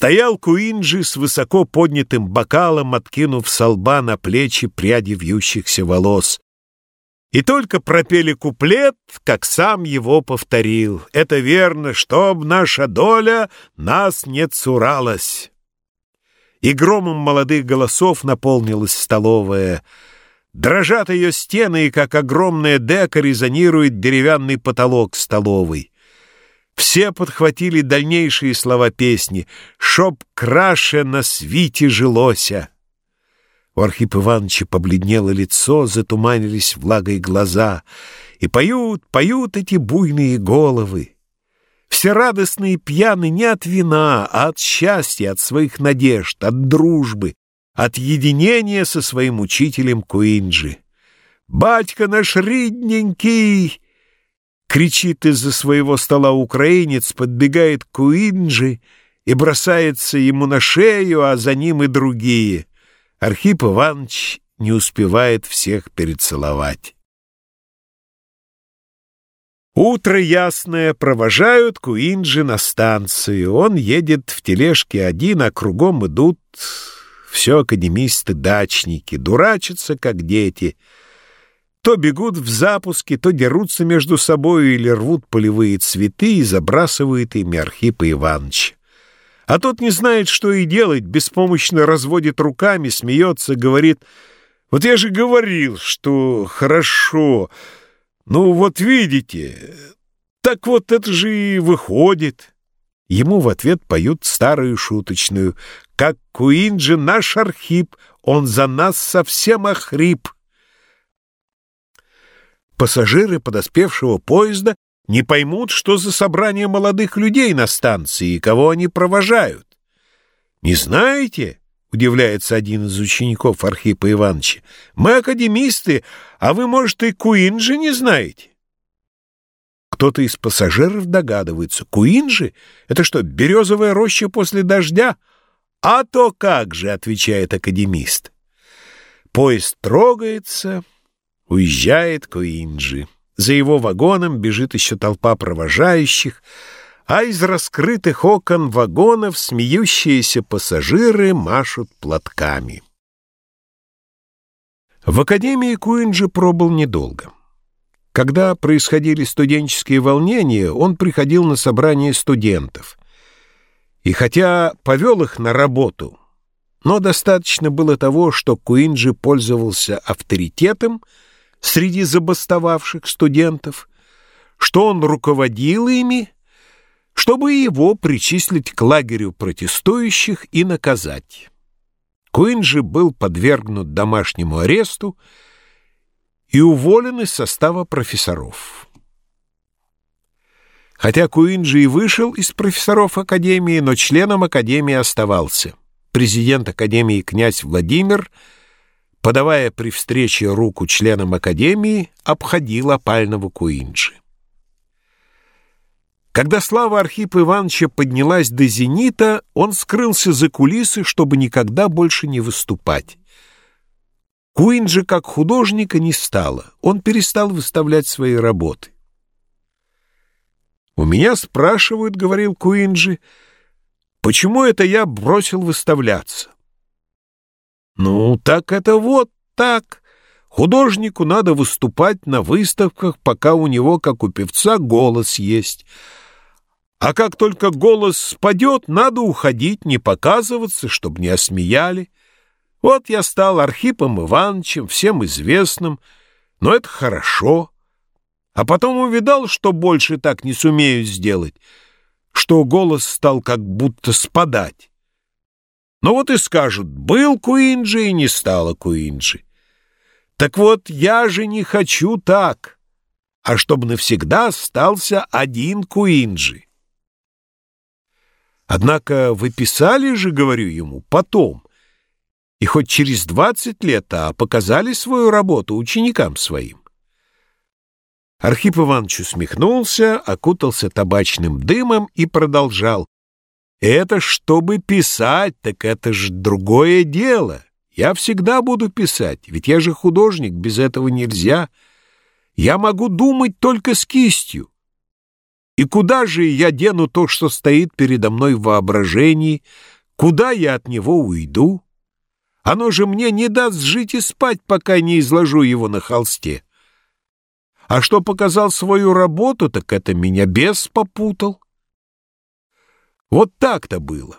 Стоял Куинджи с высоко поднятым бокалом, откинув со лба на плечи пряди вьющихся волос. И только пропели куплет, как сам его повторил. Это верно, чтоб наша доля нас не цуралась. И громом молодых голосов наполнилась столовая. Дрожат ее стены, и как огромная дека резонирует деревянный потолок столовой. Все подхватили дальнейшие слова песни «Шоб краше на свите жилося». У Архипа Ивановича побледнело лицо, затуманились влагой глаза, и поют, поют эти буйные головы. Все радостные пьяны не от вина, а от счастья, от своих надежд, от дружбы, от единения со своим учителем Куинджи. «Батька наш ридненький!» Кричит из-за своего стола украинец, подбегает к Уинджи и бросается ему на шею, а за ним и другие. Архип Иванович не успевает всех перецеловать. Утро ясное, провожают Куинджи на станцию. Он едет в тележке один, а кругом идут все академисты-дачники, дурачатся, как дети — то бегут в запуске, то дерутся между собой или рвут полевые цветы и забрасывают ими Архипа Ивановича. А тот не знает, что и делать, беспомощно разводит руками, смеется, говорит, «Вот я же говорил, что хорошо. Ну вот видите, так вот это же и выходит». Ему в ответ поют старую шуточную, «Как Куинджи наш Архип, он за нас совсем охрип». Пассажиры подоспевшего поезда не поймут, что за собрание молодых людей на станции и кого они провожают. «Не знаете?» — удивляется один из учеников Архипа Ивановича. «Мы академисты, а вы, может, и Куинджи не знаете?» Кто-то из пассажиров догадывается. «Куинджи? Это что, березовая роща после дождя?» «А то как же!» — отвечает академист. Поезд трогается... Уезжает Куинджи. За его вагоном бежит еще толпа провожающих, а из раскрытых окон вагонов смеющиеся пассажиры машут платками. В академии Куинджи пробыл недолго. Когда происходили студенческие волнения, он приходил на собрание студентов. И хотя повел их на работу, но достаточно было того, что Куинджи пользовался авторитетом, среди забастовавших студентов, что он руководил ими, чтобы его причислить к лагерю протестующих и наказать. Куинджи был подвергнут домашнему аресту и уволен из состава профессоров. Хотя Куинджи и вышел из профессоров Академии, но членом Академии оставался. Президент Академии князь Владимир – подавая при встрече руку членам Академии, обходил опального Куинджи. Когда слава Архипа Ивановича поднялась до зенита, он скрылся за кулисы, чтобы никогда больше не выступать. Куинджи как художника не стало, он перестал выставлять свои работы. «У меня спрашивают, — говорил Куинджи, — почему это я бросил выставляться?» Ну, так это вот так. Художнику надо выступать на выставках, пока у него, как у певца, голос есть. А как только голос спадет, надо уходить, не показываться, чтобы не осмеяли. Вот я стал Архипом Ивановичем, всем известным, но это хорошо. А потом увидал, что больше так не сумею сделать, что голос стал как будто спадать. Ну вот и скажут, был Куинджи и не стало Куинджи. Так вот, я же не хочу так, а чтобы навсегда остался один Куинджи. Однако вы писали же, говорю ему, потом, и хоть через двадцать лет, а показали свою работу ученикам своим. Архип Иванович усмехнулся, окутался табачным дымом и продолжал. Это чтобы писать, так это ж другое дело. Я всегда буду писать, ведь я же художник, без этого нельзя. Я могу думать только с кистью. И куда же я дену то, что стоит передо мной в воображении? Куда я от него уйду? Оно же мне не даст жить и спать, пока не изложу его на холсте. А что показал свою работу, так это меня бес попутал. Вот так-то было.